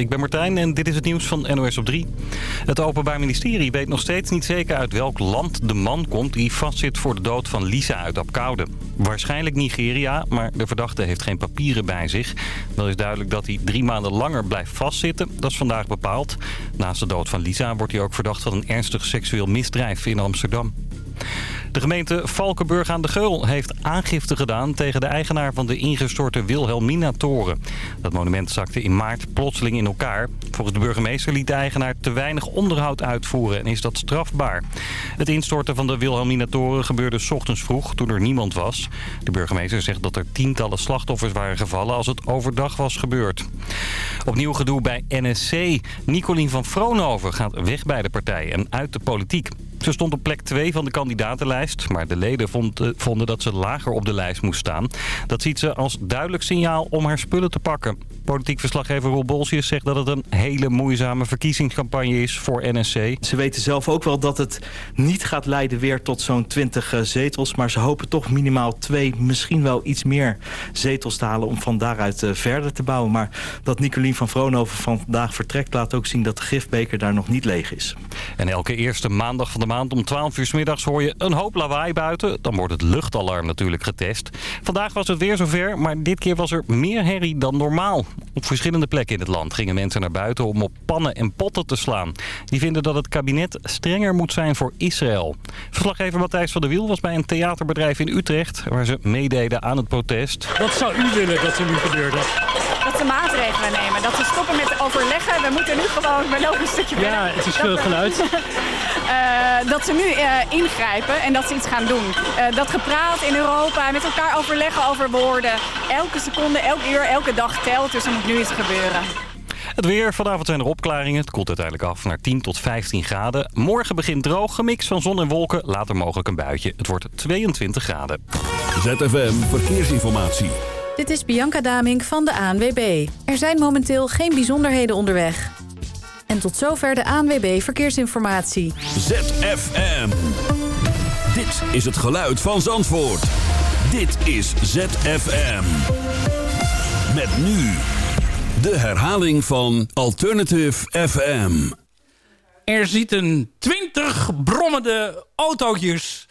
ik ben Martijn en dit is het nieuws van NOS op 3. Het Openbaar Ministerie weet nog steeds niet zeker uit welk land de man komt... die vastzit voor de dood van Lisa uit Apkoude. Waarschijnlijk Nigeria, maar de verdachte heeft geen papieren bij zich. Wel is duidelijk dat hij drie maanden langer blijft vastzitten. Dat is vandaag bepaald. Naast de dood van Lisa wordt hij ook verdacht van een ernstig seksueel misdrijf in Amsterdam. De gemeente Valkenburg aan de Geul heeft aangifte gedaan tegen de eigenaar van de ingestorte Wilhelmina-toren. Dat monument zakte in maart plotseling in elkaar. Volgens de burgemeester liet de eigenaar te weinig onderhoud uitvoeren en is dat strafbaar. Het instorten van de Wilhelmina-toren gebeurde s ochtends vroeg toen er niemand was. De burgemeester zegt dat er tientallen slachtoffers waren gevallen als het overdag was gebeurd. Opnieuw gedoe bij NSC. Nicolien van Vroonhoven gaat weg bij de partij en uit de politiek. Ze stond op plek 2 van de kandidatenlijst, maar de leden vond, vonden dat ze lager op de lijst moest staan. Dat ziet ze als duidelijk signaal om haar spullen te pakken. Politiek verslaggever Roel Bolsius zegt dat het een hele moeizame verkiezingscampagne is voor NSC. Ze weten zelf ook wel dat het niet gaat leiden weer tot zo'n 20 zetels, maar ze hopen toch minimaal twee, misschien wel iets meer zetels te halen om van daaruit verder te bouwen. Maar dat Nicolien van Vroonhoven vandaag vertrekt laat ook zien dat de gifbeker daar nog niet leeg is. En elke eerste maandag van de maand om 12 uur s middags hoor je een hoop lawaai buiten. Dan wordt het luchtalarm natuurlijk getest. Vandaag was het weer zover, maar dit keer was er meer herrie dan normaal. Op verschillende plekken in het land gingen mensen naar buiten om op pannen en potten te slaan. Die vinden dat het kabinet strenger moet zijn voor Israël. Verslaggever Matthijs van der Wiel was bij een theaterbedrijf in Utrecht... waar ze meededen aan het protest. Wat zou u willen dat er nu gebeurde? Dat ze maatregelen nemen, dat ze stoppen met overleggen. We moeten nu gewoon, we lopen een stukje verder. Ja, het is veel geluid. Uh, dat ze nu uh, ingrijpen en dat ze iets gaan doen. Uh, dat gepraat in Europa, met elkaar overleggen over woorden. Elke seconde, elk uur, elke dag telt, dus er moet nu iets gebeuren. Het weer. Vanavond zijn er opklaringen. Het koelt uiteindelijk af naar 10 tot 15 graden. Morgen begint droog, gemixt van zon en wolken. Later mogelijk een buitje. Het wordt 22 graden. ZFM Verkeersinformatie. Dit is Bianca Damink van de ANWB. Er zijn momenteel geen bijzonderheden onderweg. En tot zover de ANWB Verkeersinformatie. ZFM. Dit is het geluid van Zandvoort. Dit is ZFM. Met nu de herhaling van Alternative FM. Er zitten 20 brommende autootjes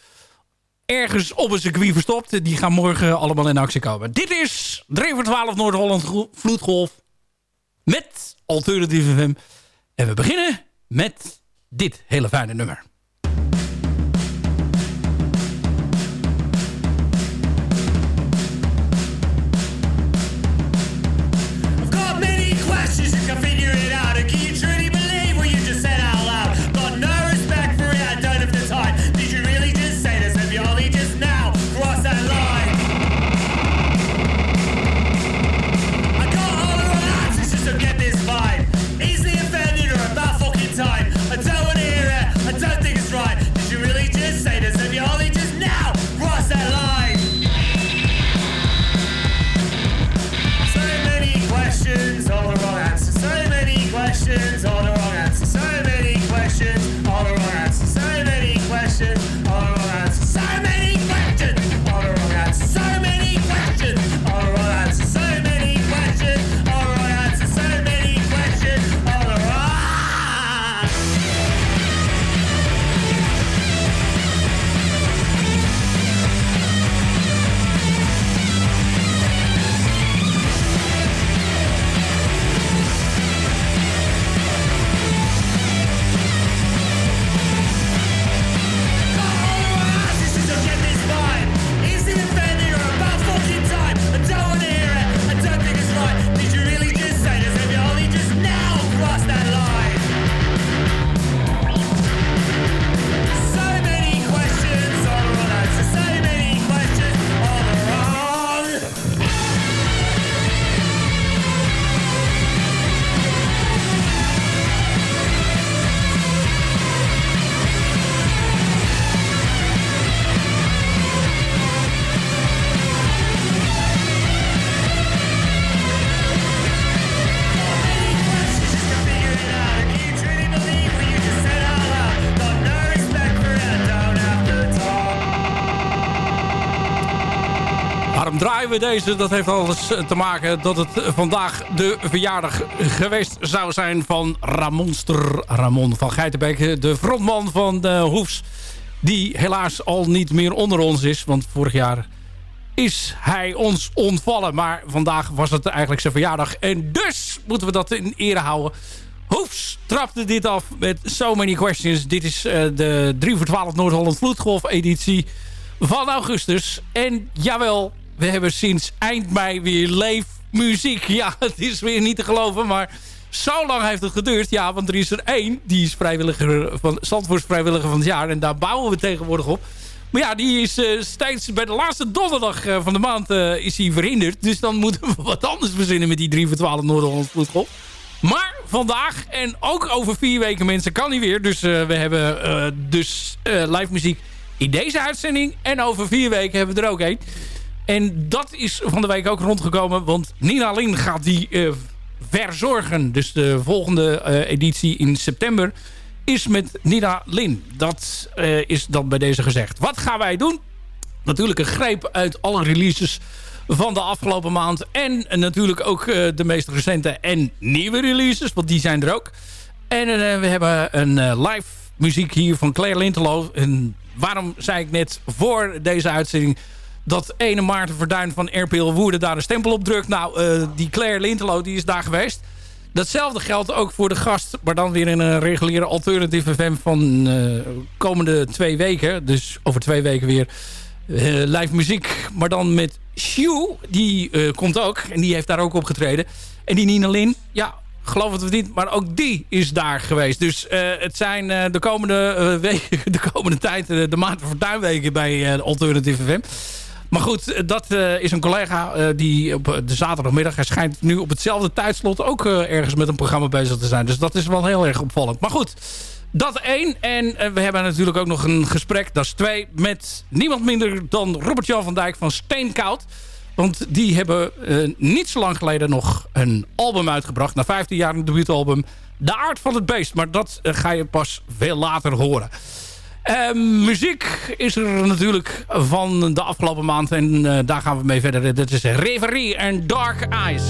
ergens op een circuit verstopt. Die gaan morgen allemaal in actie komen. Dit is 3 voor 12 Noord-Holland Vloedgolf met Alternative FM. En we beginnen met dit hele fijne nummer. We deze. Dat heeft alles te maken dat het vandaag de verjaardag geweest zou zijn van Ramonster Ramon van Geitenbeek. De frontman van de Hoefs. Die helaas al niet meer onder ons is. Want vorig jaar is hij ons ontvallen. Maar vandaag was het eigenlijk zijn verjaardag. En dus moeten we dat in ere houden. Hoefs trapte dit af met So Many Questions. Dit is uh, de 3 voor 12 Noord-Holland Vloedgolf editie van augustus. En jawel, we hebben sinds eind mei weer leefmuziek. Ja, het is weer niet te geloven, maar zo lang heeft het geduurd. Ja, want er is er één, die is vrijwilliger van Zandvoorts vrijwilliger van het jaar. En daar bouwen we tegenwoordig op. Maar ja, die is uh, steeds bij de laatste donderdag uh, van de maand uh, is hij verhinderd. Dus dan moeten we wat anders verzinnen met die 3 voor 12 Noord-Holland. Maar vandaag en ook over vier weken mensen kan hij weer. Dus we hebben dus live muziek in deze uitzending. En over vier weken hebben we er ook één. En dat is van de week ook rondgekomen. Want Nina Lin gaat die uh, verzorgen. Dus de volgende uh, editie in september is met Nina Lin. Dat uh, is dan bij deze gezegd. Wat gaan wij doen? Natuurlijk een greep uit alle releases van de afgelopen maand. En natuurlijk ook de meest recente en nieuwe releases. Want die zijn er ook. En we hebben een live muziek hier van Claire Lintelo. En waarom zei ik net voor deze uitzending dat ene Maarten Verduin van RPL Woerde daar een stempel op drukt. Nou, uh, die Claire Lintelo die is daar geweest. Datzelfde geldt ook voor de gast, maar dan weer in een reguliere alternatieve FM van uh, komende twee weken. Dus over twee weken weer uh, live muziek. Maar dan met Shu, die komt ook. En die heeft daar ook opgetreden. En die Nina Lin, ja, geloof het of niet, maar ook die is daar geweest. Dus het zijn de komende weken, de komende tijd, de Maarten Fortuinweken bij Alternative FM. Maar goed, dat is een collega die op de zaterdagmiddag... hij schijnt nu op hetzelfde tijdslot ook ergens met een programma bezig te zijn. Dus dat is wel heel erg opvallend. Maar goed, dat één. En we hebben natuurlijk ook nog een gesprek, dat is twee... met niemand minder dan Robert-Jan van Dijk van Steenkoud... Want die hebben niet zo lang geleden nog een album uitgebracht. Na 15 jaar een debuutalbum. De Aard van het Beest. Maar dat ga je pas veel later horen. Uh, muziek is er natuurlijk van de afgelopen maand. En daar gaan we mee verder. Dat is Reverie en Dark Eyes.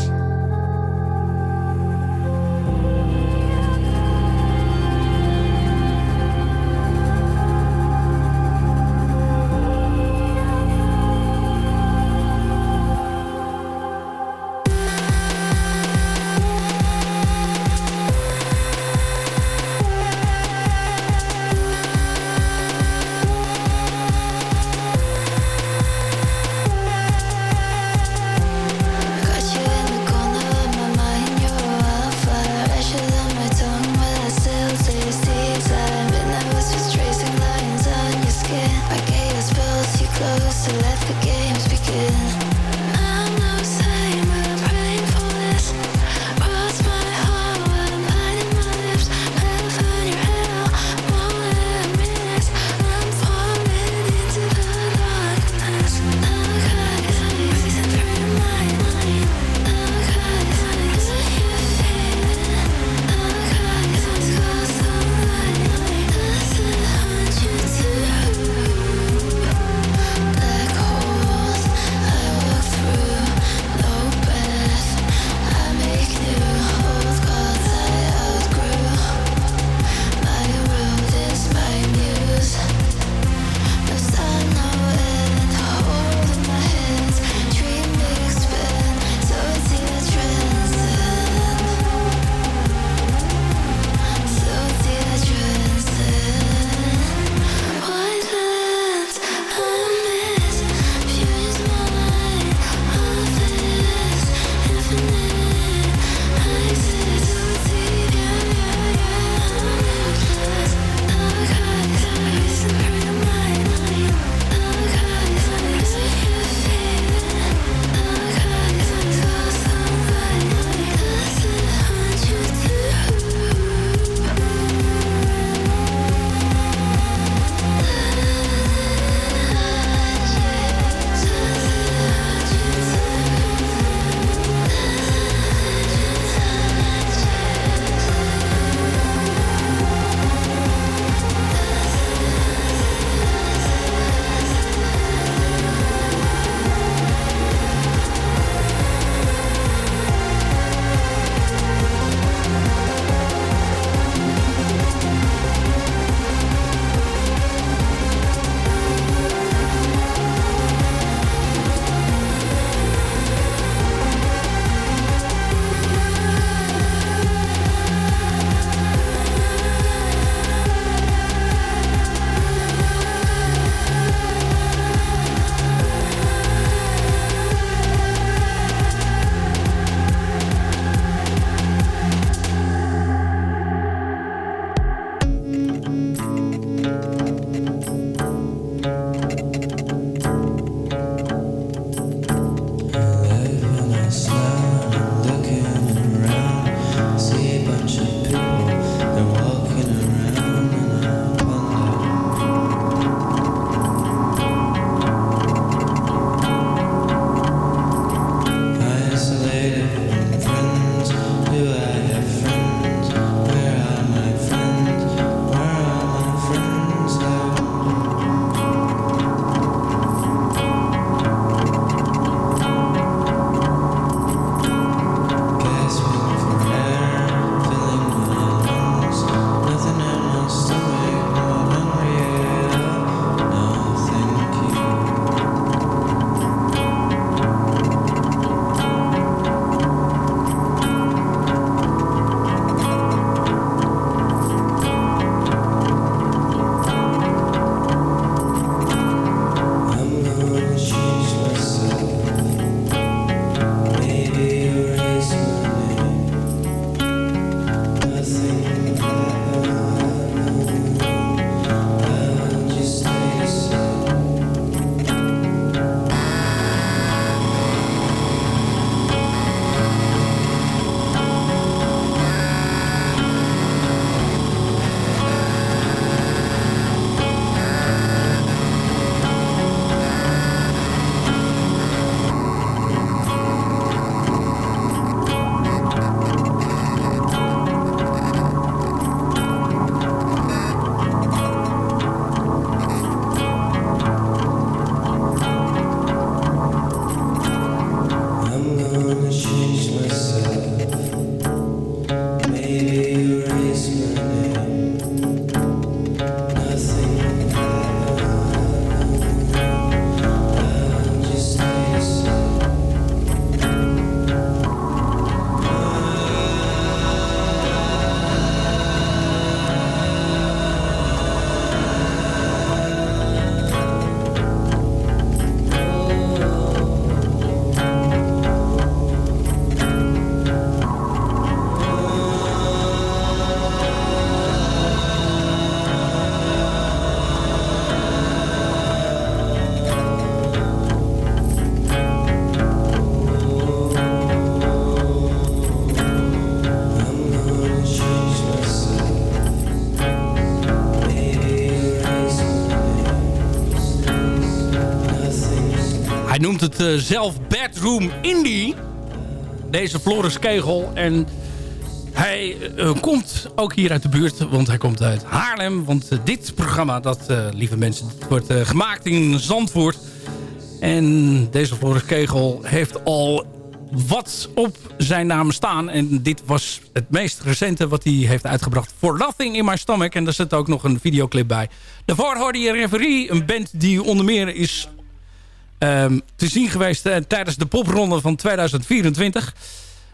Het zelf Bedroom Indie. Deze Floris Kegel. En hij komt ook hier uit de buurt, want hij komt uit Haarlem. Want dit programma, dat, lieve mensen, wordt gemaakt in Zandvoort. En deze Floris Kegel heeft al wat op zijn naam staan. En dit was het meest recente wat hij heeft uitgebracht. For Nothing in My Stomach. En daar zit ook nog een videoclip bij. Daarvoor hoorde je Reverie. Een band die onder meer is um, te zien geweest uh, tijdens de popronde van 2024.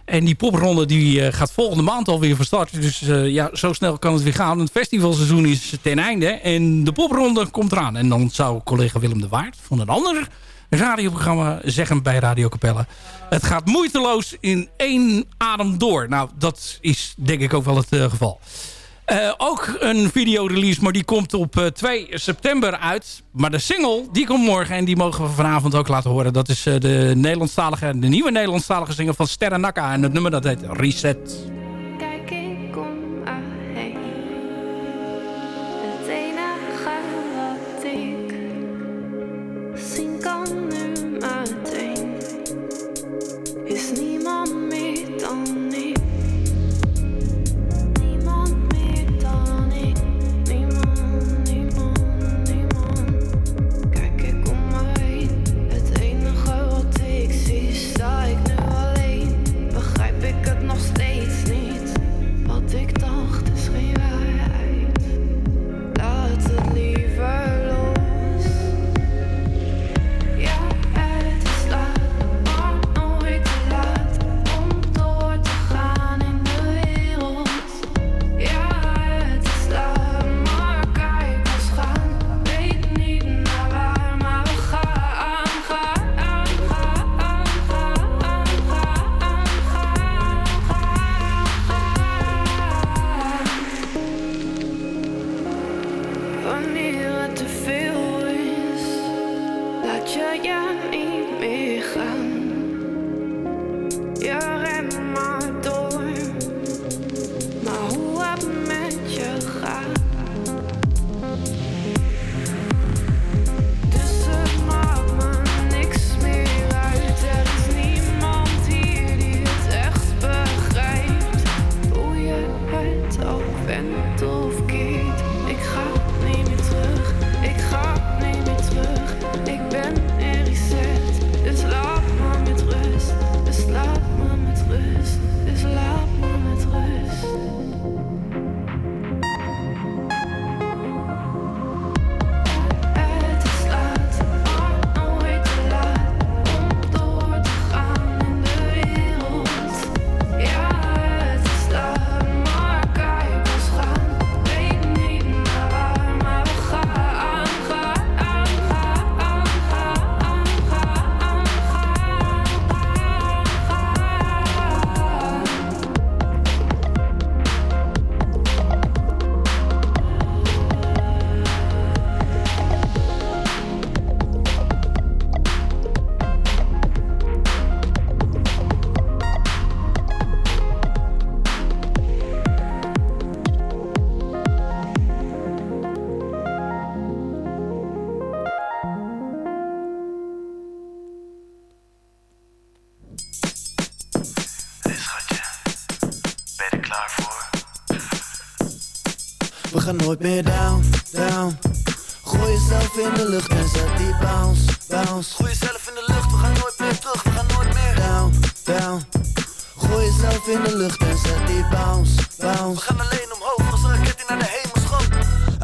En die popronde die uh, gaat volgende maand alweer van start. Dus uh, ja, zo snel kan het weer gaan. Het festivalseizoen is ten einde. En de popronde komt eraan. En dan zou collega Willem de Waard van een ander radioprogramma zeggen bij Radio Capelle. Het gaat moeiteloos in één adem door. Nou, dat is denk ik ook wel het geval. Uh, ook een videorelease, maar die komt op uh, 2 september uit. Maar de single, die komt morgen en die mogen we vanavond ook laten horen. Dat is de Nederlandstalige, de nieuwe Nederlandstalige single van Sterren Nakka. En het nummer dat heet Reset. Nooit meer down, down. Gooi jezelf in de lucht en zet die bounce, bounce. Gooi jezelf in de lucht, we gaan nooit meer terug, we gaan nooit meer Down, down. Gooi jezelf in de lucht en zet die bounce, bounce. We gaan alleen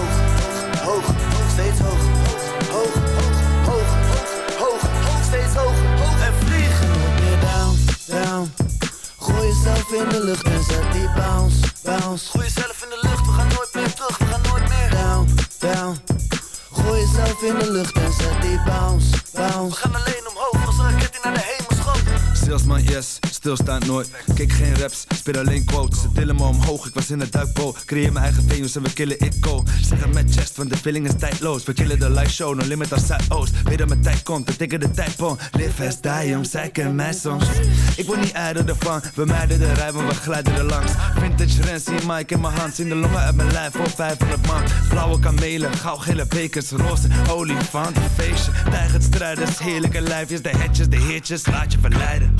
Hoog, hoog, hoog, steeds hoog, hoog, hoog, hoog, hoog, hoog, steeds hoog, hoog en nooit meer down, down. Gooi jezelf in de lucht en zet die bounce, bounce. Gooi jezelf in de lucht, we gaan nooit meer terug, we gaan nooit meer down, down. Gooi jezelf in de lucht en zet die bounce, bounce. We gaan alleen omhoog man, yes, stilstaand nooit. Kijk geen raps, speel alleen quotes. Ze tillen me omhoog, ik was in het duikboot. Creëer mijn eigen venues en we killen ik go. Zeg het met chest, want de feeling is tijdloos. We killen de live show, no limit als Zuidoost. Weet dat mijn tijd komt, we tikken de tijdpon. Live as die, om zij kennen mij soms. Ik word niet ijder ervan, we mijden de rij, maar we glijden er langs. Vintage Rens, zie Mike in mijn hand. Zien de longen uit mijn lijf voor 500 man. Blauwe kamelen, gele bekers, roze olifant, feestje. Tijgert strijders, heerlijke lijfjes, de hetjes, de heertjes, laat je verleiden.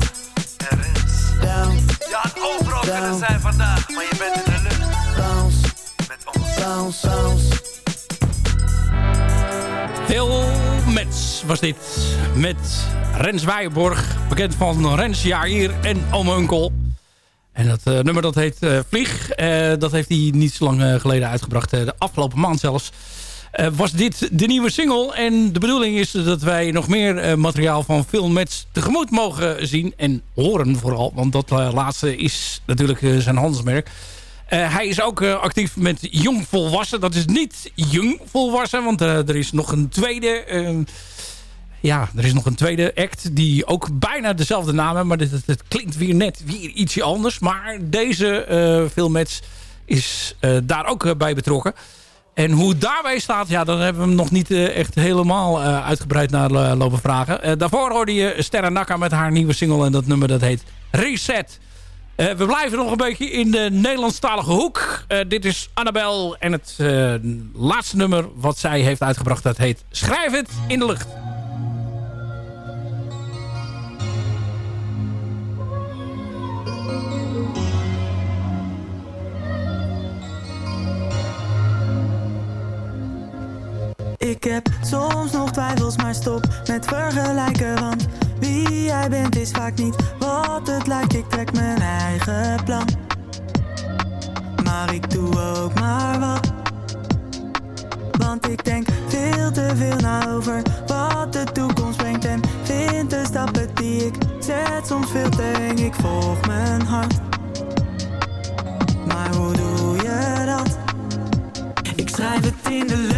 had overal down. kunnen zijn vandaag, maar je bent in de lucht. Bounce. Met ons. Bounce, bounce. Heel Mets was dit. Met Rens Weijenborg. Bekend van Rens Jair en Ome Unkel. En dat uh, nummer dat heet uh, Vlieg. Uh, dat heeft hij niet zo lang geleden uitgebracht. de afgelopen maand zelfs. Was dit de nieuwe single. En de bedoeling is dat wij nog meer materiaal van Phil Mets tegemoet mogen zien. En horen vooral. Want dat laatste is natuurlijk zijn handelsmerk. hij is ook actief met Jong Volwassen. Dat is niet Jong Volwassen. Want er is nog een tweede ja, er is nog een tweede act die ook bijna dezelfde naam heeft. Maar het, klinkt weer net ietsje anders. Maar deze uh, filmmats is daar ook bij betrokken. En hoe het daarbij staat, ja, dan hebben we hem nog niet echt helemaal uitgebreid naar lopen vragen. daarvoor hoorde je Sterra Nakka met haar nieuwe single. En dat nummer dat heet Reset. we blijven nog een beetje in de Nederlandstalige hoek. dit is Annabel en het laatste nummer wat zij heeft uitgebracht. Dat heet Schrijf het in de lucht. Maar stop met vergelijken. Want wie jij bent is vaak niet wat het lijkt. Ik trek mijn eigen plan. Maar ik doe ook maar wat. Want ik denk veel te veel na over wat de toekomst brengt. En vind de stappen die ik zet soms veel te eng. Ik volg mijn hart. Maar hoe doe je dat? Ik schrijf het in de lucht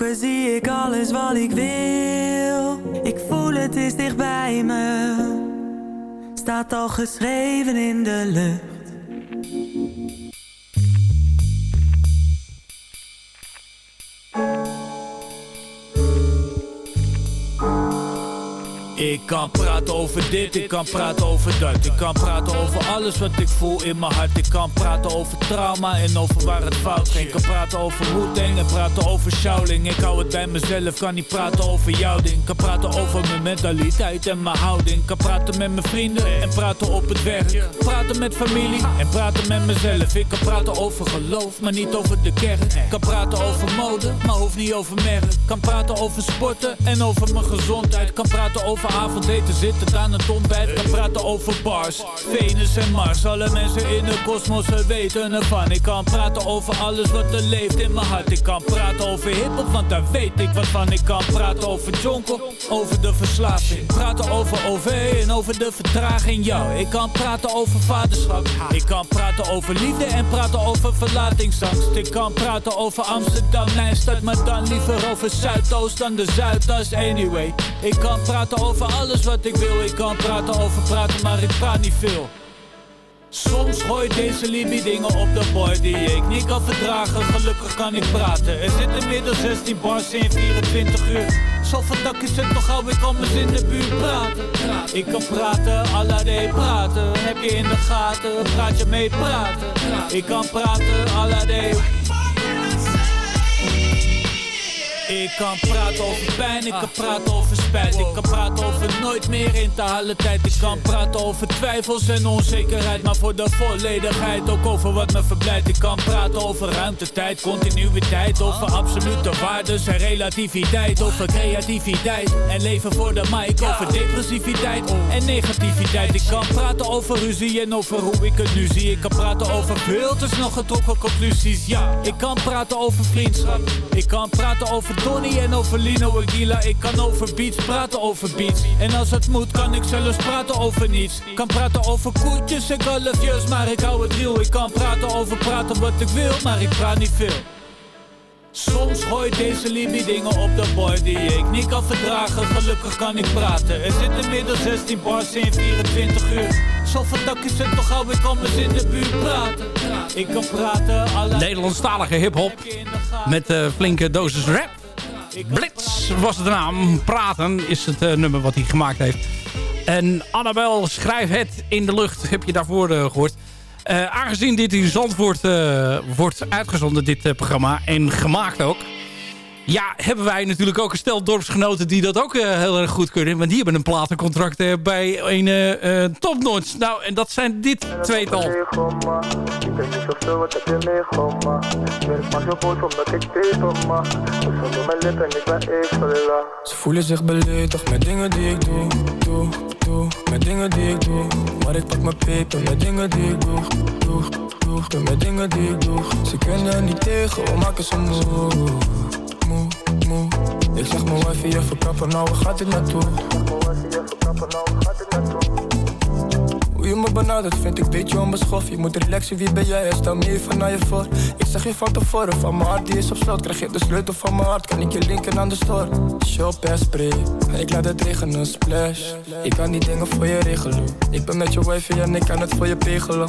zie ik alles wat ik wil. Ik voel het is dicht bij me. Staat al geschreven in de lucht. Kan praten over dit, ik kan praten over dat Ik kan praten over alles wat ik voel in mijn hart Ik kan praten over trauma en over waar het fout ging Ik kan praten over Wu-Tang en praten over Shaolin Ik hou het bij mezelf, kan niet praten over jouw ding Ik kan praten over mijn mentaliteit en mijn houding Ik kan praten met mijn vrienden en praten op het werk Praten met familie en praten met mezelf Ik kan praten over geloof, maar niet over de kerk Ik kan praten over mode, maar hoeft niet over merk Kan praten over sporten en over mijn gezondheid Kan praten over avondeten, zitten aan het ontbijt Kan praten over bars, Venus en Mars Alle mensen in de kosmos weten ervan. Ik kan praten over alles wat er leeft in mijn hart. Ik kan praten over hiphop, want daar weet ik wat van. Ik kan praten over jonkel, over de verslaving. Praten over OV en over de vertraging Yo, ik kan praten over vaderschap. Ik kan praten over liefde en praten over verlatingsangst. Ik kan praten over Amsterdam, mijn stad Maar dan liever over Zuidoost dan de Zuidas. Anyway, ik kan praten over alles wat ik wil Ik kan praten over praten, maar ik praat niet veel. Soms gooi deze Libby dingen op de boy die ik niet kan verdragen. Gelukkig kan ik praten. Er zitten inmiddels 16 bars in 24 uur. Zoveel dak is het toch gauw, ik kan eens in de buurt praten. Ik kan praten, alade praten. Heb je in de gaten, praat je mee praten. Ik kan praten, alade ik kan praten over pijn, ik kan praten over spijt. Ik kan praten over nooit meer in te halen tijd. Ik kan praten over twijfels en onzekerheid. Maar voor de volledigheid ook over wat me verblijdt. Ik kan praten over ruimte, tijd, continuïteit. Over absolute waardes en relativiteit. Over creativiteit en leven voor de mic. Over depressiviteit en negativiteit. Ik kan praten over ruzie en over hoe ik het nu zie. Ik kan praten over veel te snel getrokken conclusies. Ja, ik kan praten over vriendschap. Ik kan praten over Donnie en over Lino Aguila. Ik kan over beats, praten over beats. En als het moet kan ik zelfs praten over niets. Kan praten over koetjes en kalfjes Maar ik hou het real. Ik kan praten over praten wat ik wil Maar ik praat niet veel. Soms gooi deze Libby dingen op de boy die ik niet kan verdragen. Gelukkig kan ik praten. Er zitten inmiddels 16 bars in 24 uur. Zoveel is het toch gauw, ik kan eens in de buurt praten. Ik kan praten. Nederlandstalige hiphop met uh, flinke dosis rap Blitz was de naam. Praten is het uh, nummer wat hij gemaakt heeft. En Annabel schrijf het in de lucht. Heb je daarvoor uh, gehoord. Uh, aangezien dit in Zandvoort wordt uitgezonden, dit programma. En gemaakt ook. Ja, hebben wij natuurlijk ook een stel dorpsgenoten die dat ook uh, heel erg goed kunnen. Want die hebben een platencontract uh, bij een uh, topnotch. Nou, en dat zijn dit tweetal. Ze voelen zich beledigd met dingen die ik doe, doe, doe. Met dingen die ik doe. Maar ik pak mijn peper met dingen die ik doe, doe, doe. Met dingen die ik doe. Ze kunnen niet tegen, we maken ze moe Ik zeg mijn wifi even kappen, nou waar gaat dit naartoe? Hoe je me benadert vind ik beetje onbeschoft. Je moet relaxen, wie ben jij? Stel me even naar je voor. Ik zeg je van tevoren, van mijn hart die is op slot. Krijg je de sleutel van mijn hart, kan ik je linken aan de store. Shop en spray, ik laat het regenen, splash. Ik kan die dingen voor je regelen. Ik ben met je wifi en ik kan het voor je regelen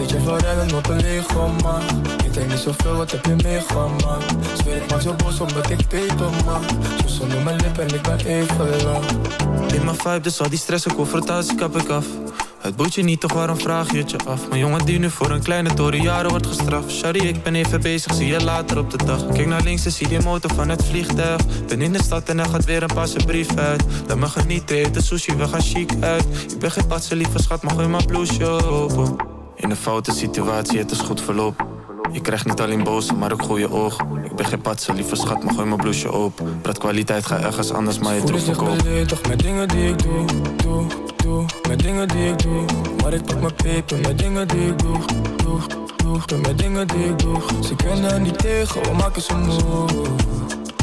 deed je voor rennen op een man. Ik denk niet zoveel, wat heb je meegemaakt Zweer ik maak zo boos omdat ik peper man. Zo zonder mijn lippen en ik ben even lang. In mijn vibe, dus al die stress en confrontatie kap ik af. Het boeit je niet, toch waarom vraag je het je af? Mijn jongen die nu voor een kleine toren jaren wordt gestraft. Sorry, ik ben even bezig, zie je later op de dag. Kijk naar links en zie die motor van het vliegtuig. Ben in de stad en er gaat weer een passe brief uit. Laat me genieten, eten sushi, we gaan chic uit. Ik ben geen patse, lieve schat, maar gooi mijn blouseje open In een foute situatie, het is goed verloop je krijgt niet alleen boze, maar ook goede oog. Ik ben geen patse, lieve schat, maar gooi mijn blouseje open Praat kwaliteit, ga ergens anders, maar je terug verkopen toch met dingen die ik doe, doe doe, met dingen die ik doe. Maar ik pak mijn peper met dingen die ik doe, doe, doe. Met dingen die ik doe. Ze kunnen niet tegen, we maken ze moe,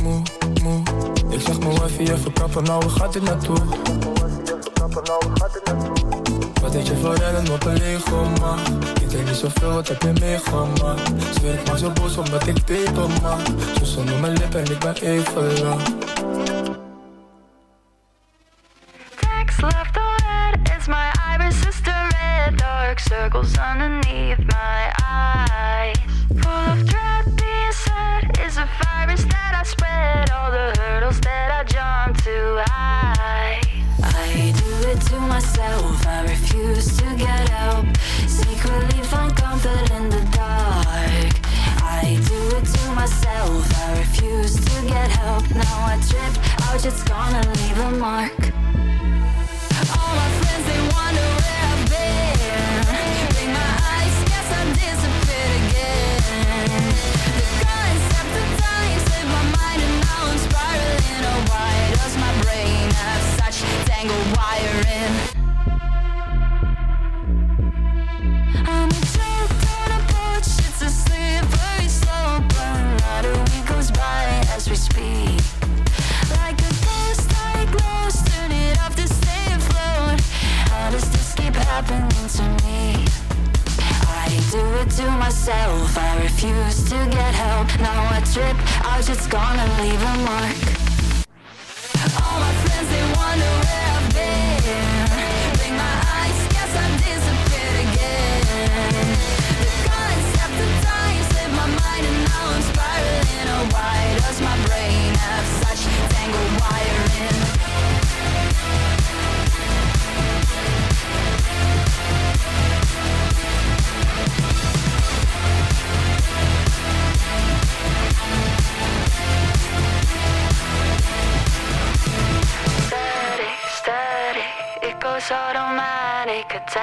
moe, moe. Ik zeg mijn wifi even kappen, nou waar gaat dit naartoe? Wat deed je voor rennen op een Lego man? Ik denk niet zoveel, wat heb je meegemaakt? Zweer ik maar zo boos omdat ik peper man Zo noem mijn lippen en ik ben even lang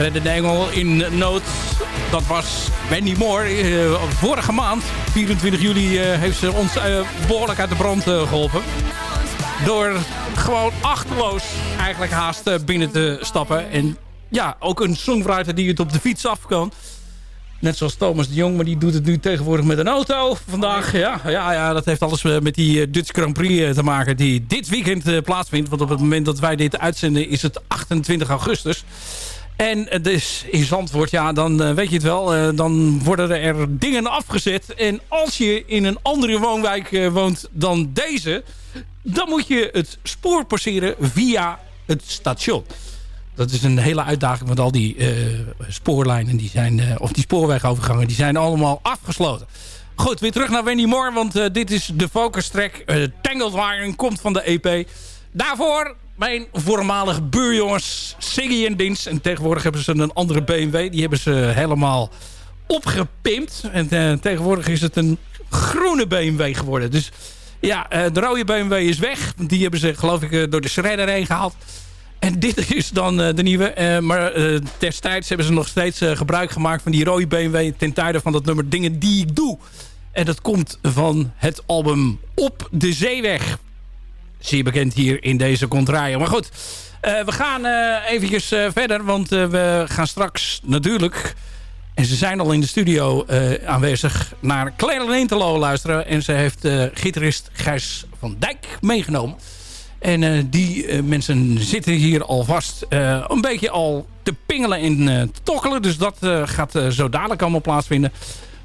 Redde de Engel in nood. Dat was Wendy Moore. Eh, vorige maand, 24 juli, eh, heeft ze ons eh, behoorlijk uit de brand eh, geholpen. Door gewoon achterloos eigenlijk haast binnen te stappen. En ja, ook een songwriter die het op de fiets af kan. Net zoals Thomas de Jong, maar die doet het nu tegenwoordig met een auto vandaag. Ja, ja, ja dat heeft alles met die Dutch Grand Prix te maken die dit weekend plaatsvindt. Want op het moment dat wij dit uitzenden is het 28 augustus. En is in Zandvoort, ja, dan eh, weet je het wel. eh, dan worden er dingen afgezet. En als je in een andere woonwijk eh, woont dan deze... dan moet je het spoor passeren via het station. Dat is een hele uitdaging, want al die spoorlijnen, die zijn, of die spoorwegovergangen, die zijn allemaal afgesloten. Goed, weer terug naar Wendy Moore, want dit is de focus track. Eh, Tangled komt van de EP. Daarvoor mijn voormalige buurjongens Siggy en Dins. En tegenwoordig hebben ze een andere BMW. Die hebben ze helemaal opgepimpt. En eh, tegenwoordig is het een groene BMW geworden. Dus ja, eh, de rode BMW is weg. Die hebben ze geloof ik eh, door de shredder heen gehaald. En dit is dan de nieuwe. Maar destijds hebben ze nog steeds gebruik gemaakt van die rode BMW... ten tijde van dat nummer Dingen die ik doe. En dat komt van het album Op de Zeeweg. Zeer bekend hier in deze contraien. Maar goed, eh, we gaan eh eventjes eh, verder. Want we gaan straks natuurlijk... En ze zijn al in de studio aanwezig naar Claire Leentelo luisteren. En ze heeft gitarist Gijs van Dijk meegenomen. En die mensen zitten hier alvast een beetje al te pingelen en te tokkelen. Dus dat gaat zo dadelijk allemaal plaatsvinden.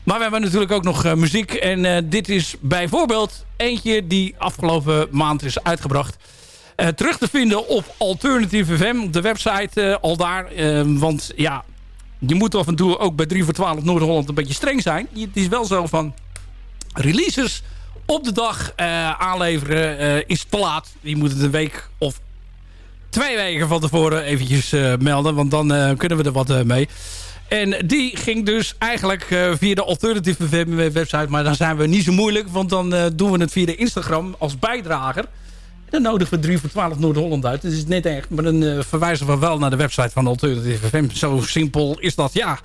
Maar we hebben natuurlijk ook nog eh, muziek. En eh, dit is bijvoorbeeld eentje die afgelopen maand is uitgebracht. Eh, terug te vinden op Alternative FM. Op de website al daar. Eh, want ja, je moet af en toe ook bij 3 voor 12 Noord-Holland een beetje streng zijn. Het is wel zo van releases op de dag aanleveren is te laat. Je moet het een week of twee weken van tevoren eventjes melden. Want dan kunnen we er wat mee. En die ging dus eigenlijk uh, via de Alternative FM website. Maar dan zijn we niet zo moeilijk. Want dan uh, doen we het via de Instagram als bijdrager. En dan nodigen we 3 voor 12 Noord-Holland uit. Dat is net echt. Maar dan uh, verwijzen we wel naar de website van Alternative FM. Zo simpel is dat. Ja,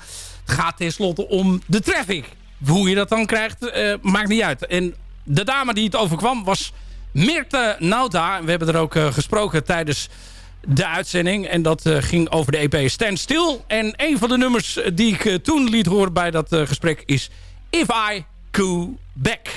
het gaat tenslotte om de traffic. Hoe je dat dan krijgt, maakt niet uit. En de dame die het overkwam was Mirte Nauta. We hebben er ook gesproken tijdens de uitzending. En dat uh, ging over de EP Stand Still. En een van de nummers die ik uh, toen liet horen bij dat gesprek is If I Go Back.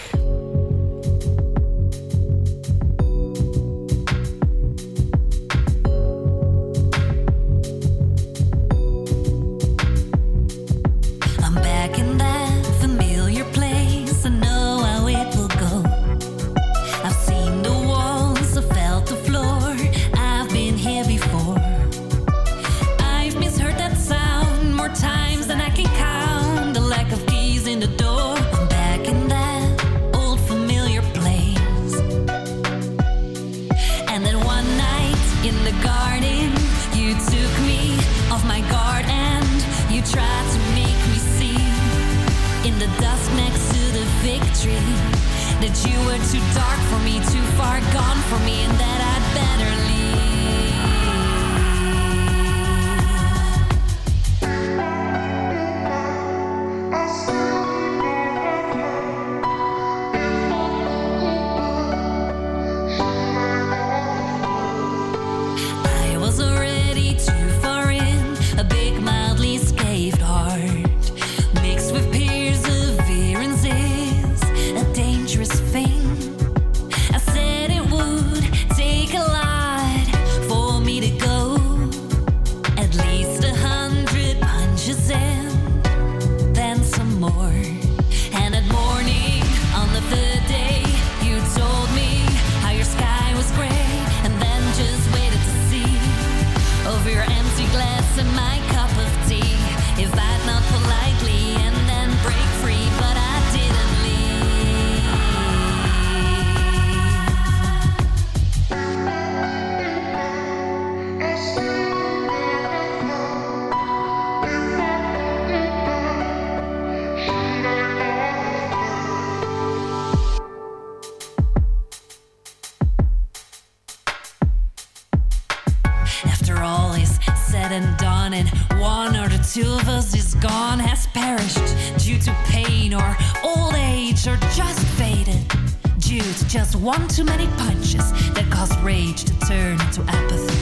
Just one too many punches that caused rage to turn into apathy.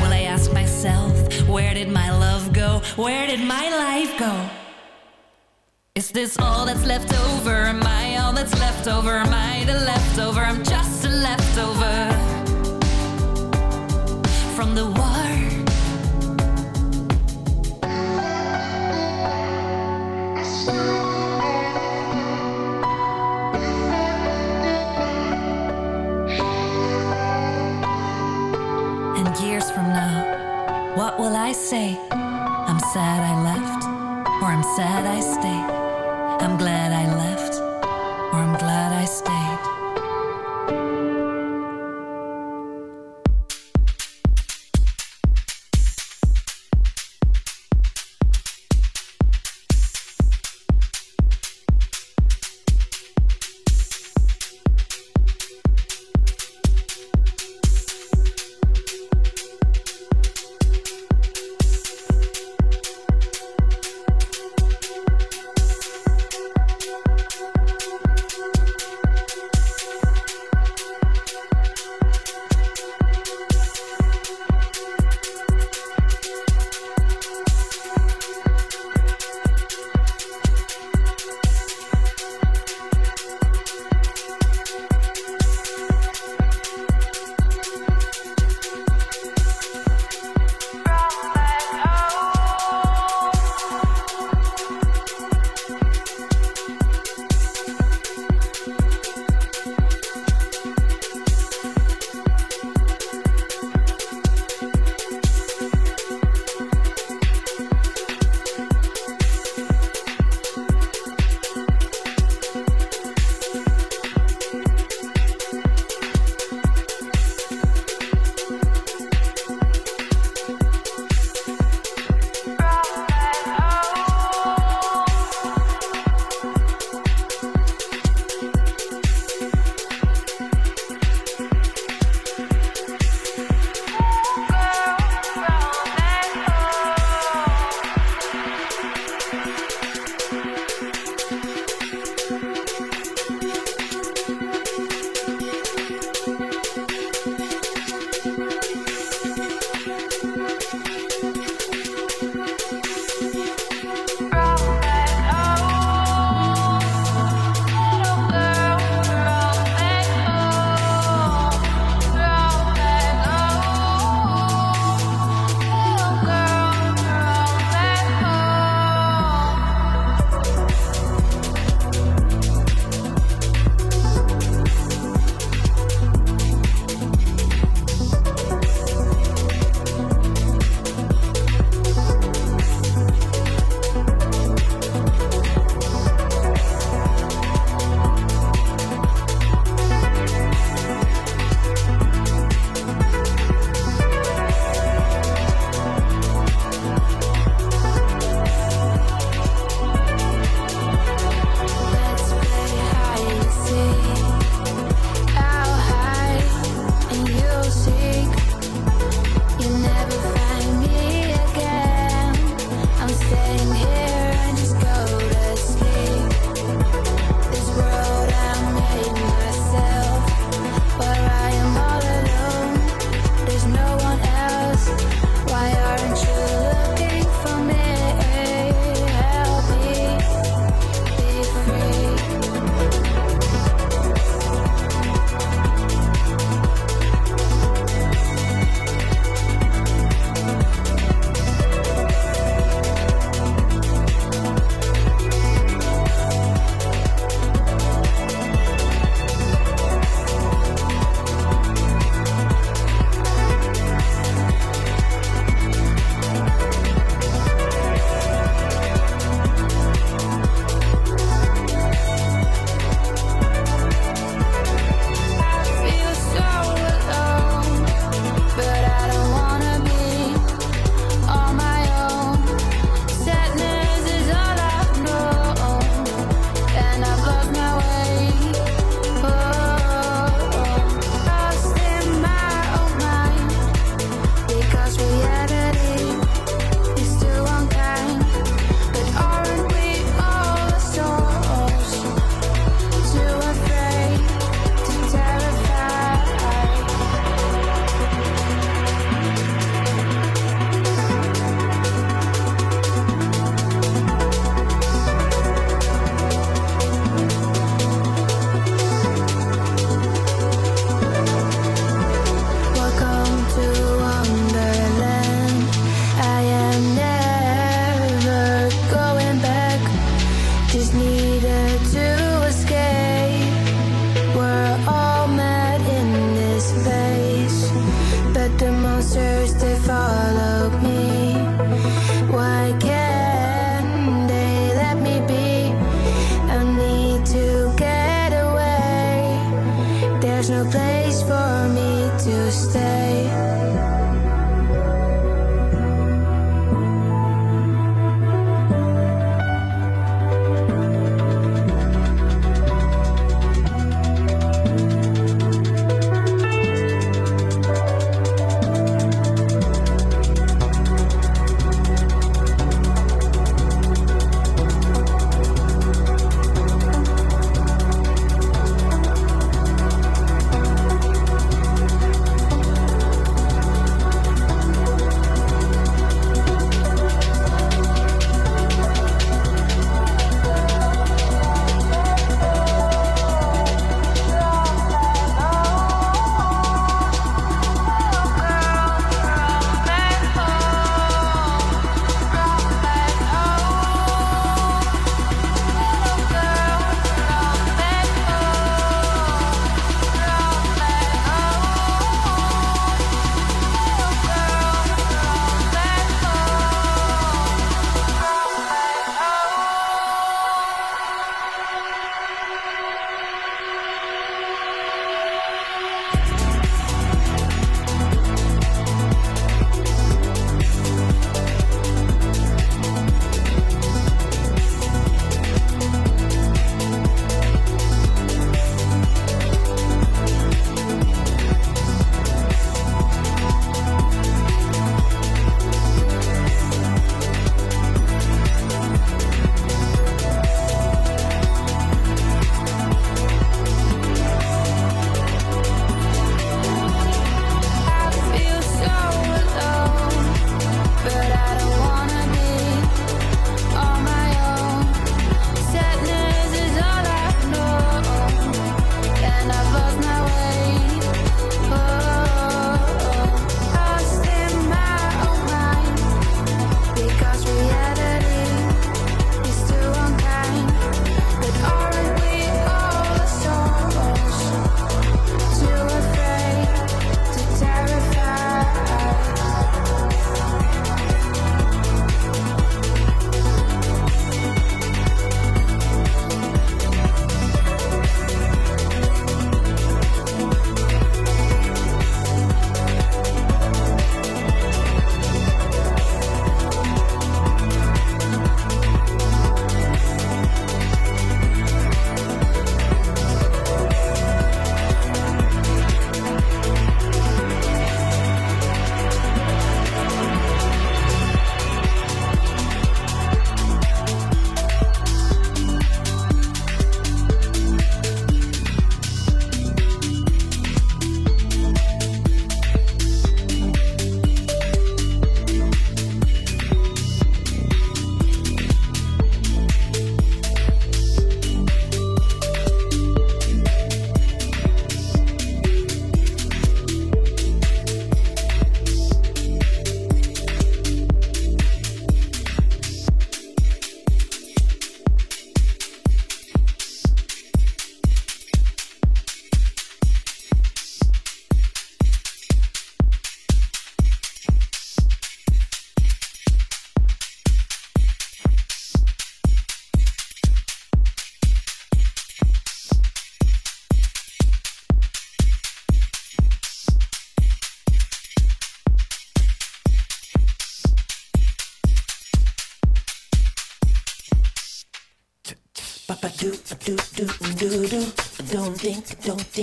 Well, I ask myself, where did my love go? Where did my life go? Is this all that's left over? Am I all that's left over? Am I the leftover? I'm just a leftover from the war. What will I say? I'm sad I left, or I'm sad I stayed.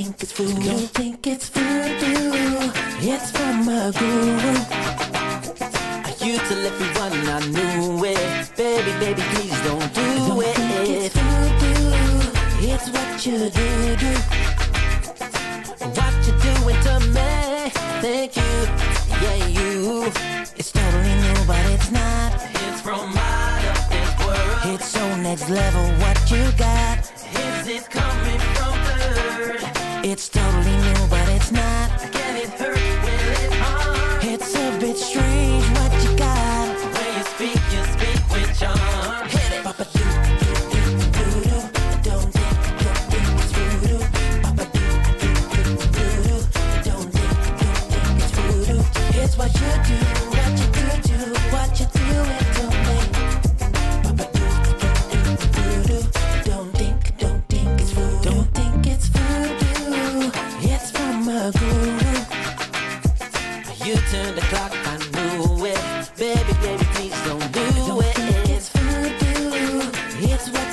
Think it's voodoo. Don't think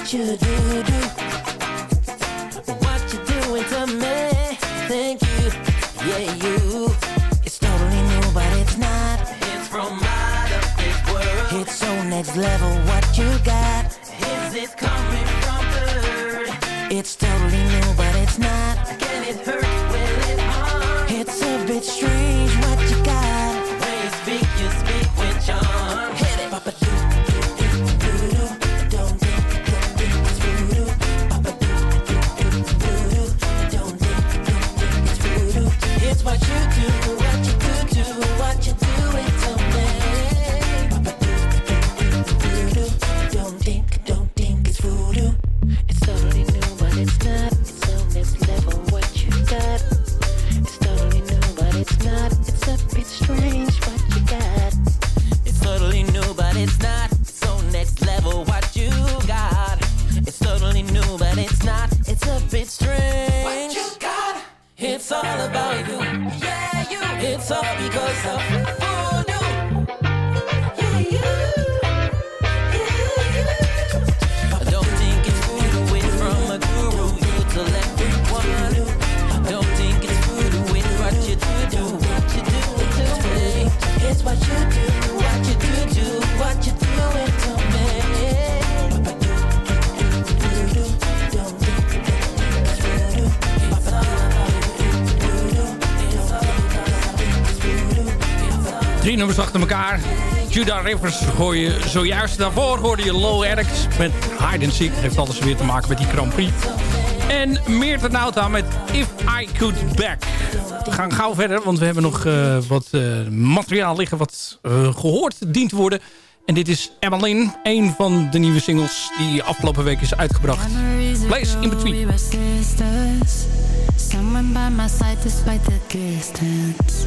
what you do, to me? Thank you, yeah, you. It's totally new, but it's not. It's from out of this world. It's so next level. What you got? Is it coming? daar Rivers gooi je zojuist. Daarvoor hoorde je Low Eric's met Hide and Seek. Heeft alles weer te maken met die Grand Prix. En Meerten Nauta met If I Could Back. We gaan gauw verder, want we hebben nog eh, wat eh, materiaal liggen... wat eh, gehoord dient te worden. En dit is Emmeline, een van de nieuwe singles... die afgelopen week is uitgebracht. Place in Between. Someone by my side despite the distance.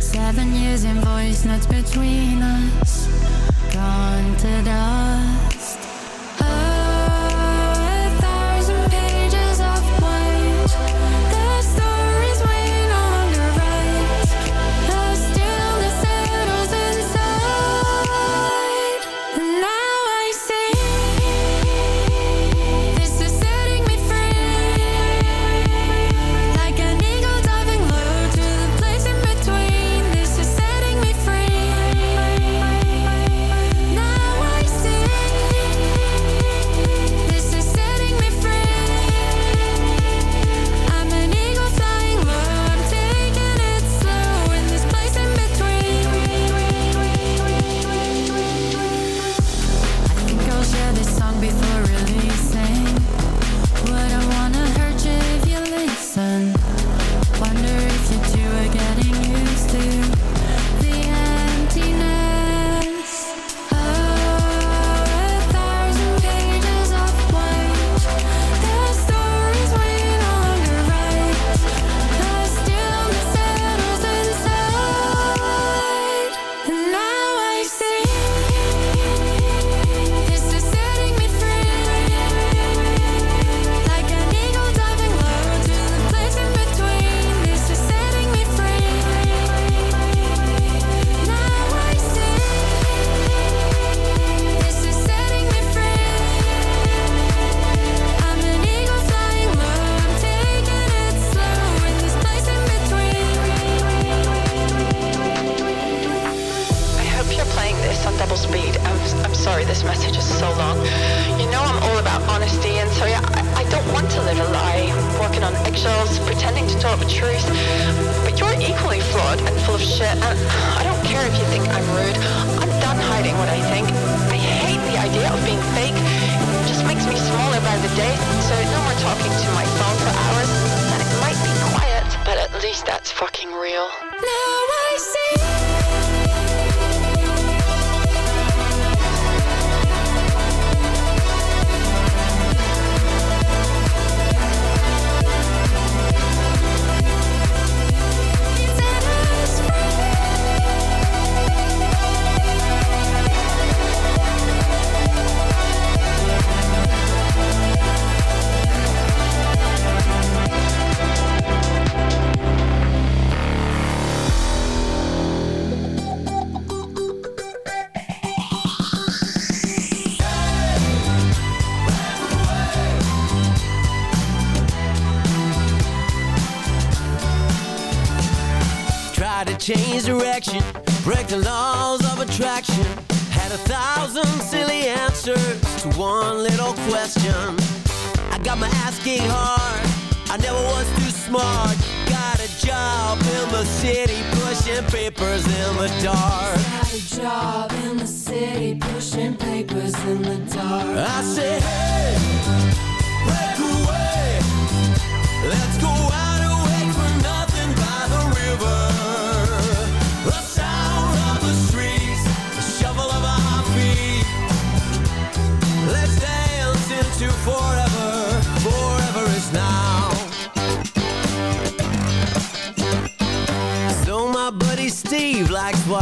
Seven years in voice notes between us. Gone to dust.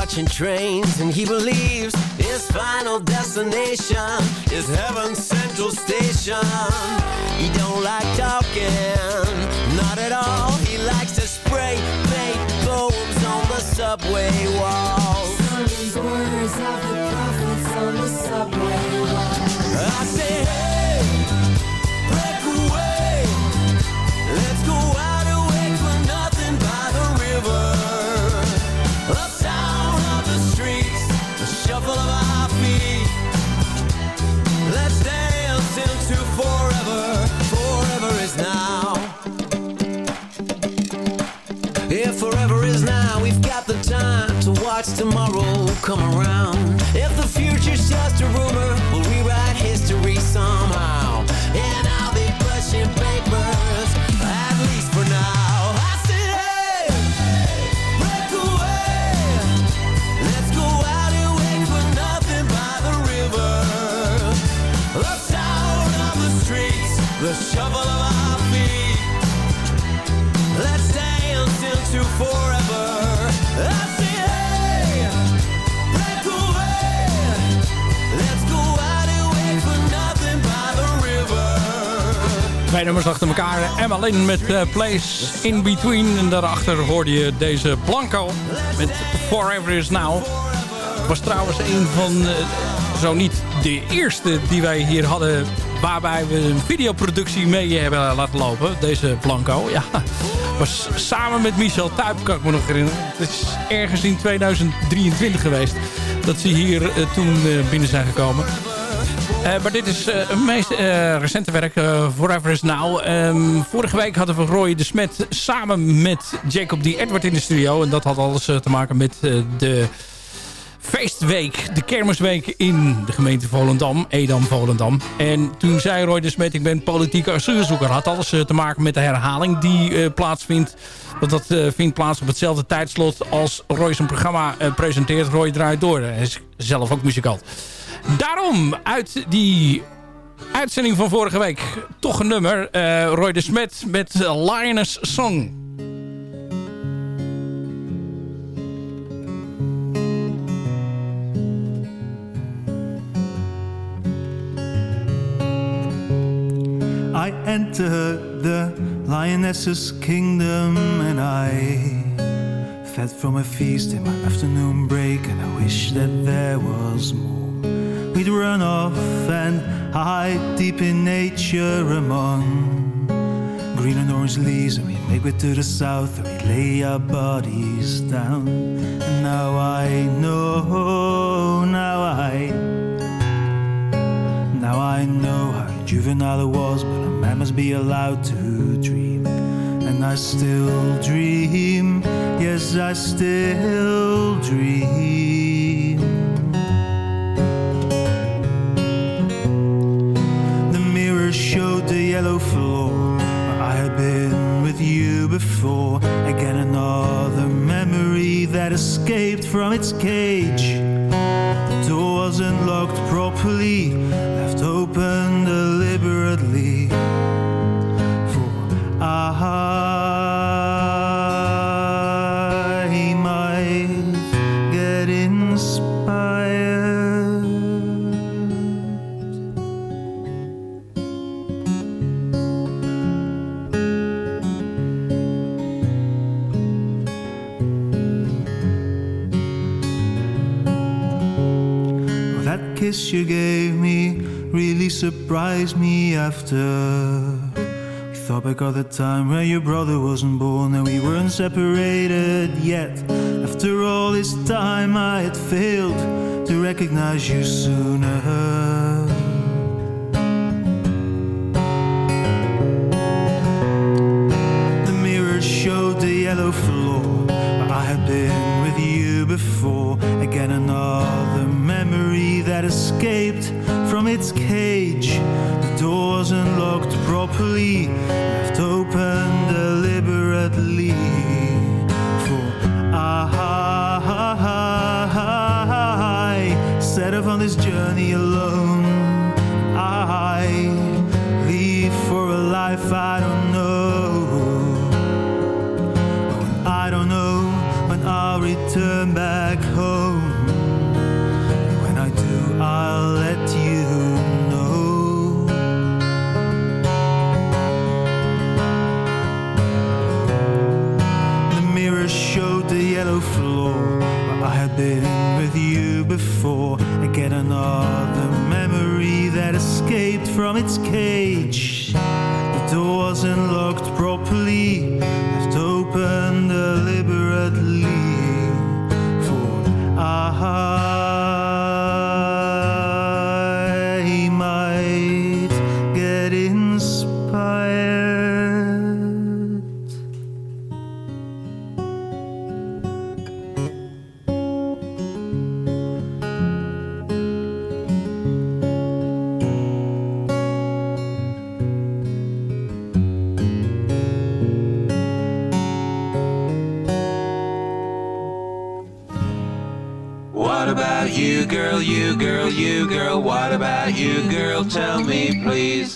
Watching trains and he believes his final destination is heaven's central station. He don't like talking, not at all. He likes to spray paint poems on the subway walls. Words of the prophets on the subway walls. I say, hey, watch tomorrow come around. If the future's just a rumor, we'll rewrite history somehow. Twee nummers achter elkaar. Emma Lynn met eh, Place in Between. En daarachter hoorde je deze Blanco met Forever is Now. Was trouwens een van, eh, zo niet de eerste die wij hier hadden... waarbij we een videoproductie mee hebben laten lopen. Deze Blanco, ja. Was samen met Michel Tuyp, kan ik me nog herinneren. Het is ergens in 2023 geweest dat ze hier eh, toen binnen zijn gekomen. Eh, maar dit is eh, het meest eh, recente werk, Forever is Now. Ehm, vorige week hadden we Roy de Smet samen met Jacob D. Edward in de studio. En dat had alles te maken met de feestweek, de kermisweek in de gemeente Volendam, Edam-Volendam. En toen zei Roy de Smet, ik ben politieke asielzoeker. Had alles te maken met de herhaling die eh, plaatsvindt. Want dat vindt plaats op hetzelfde tijdslot als Roy zijn programma presenteert. Roy draait door. Hij is zelf ook muzikant. Daarom uit die uitzending van vorige week toch een nummer. eh, Roy de Smet met Lioness Song. I entered the lioness's kingdom and I fed from a feast in my afternoon break and I wish that there was more. We'd run off and hide deep in nature among green and orange leaves and we'd make way to the south and we'd lay our bodies down. And now I know, now I now I know how juvenile it was, but a man must be allowed to dream. And I still dream, yes, I still dream. The yellow floor I had been with you before. Again, another memory that escaped from its cage. The door wasn't locked properly, left open surprised me after. We thought back all the time when your brother wasn't born and we weren't separated yet. After all this time, I had failed to recognize you sooner. see cage. The door wasn't locked properly. you, girl, tell me please.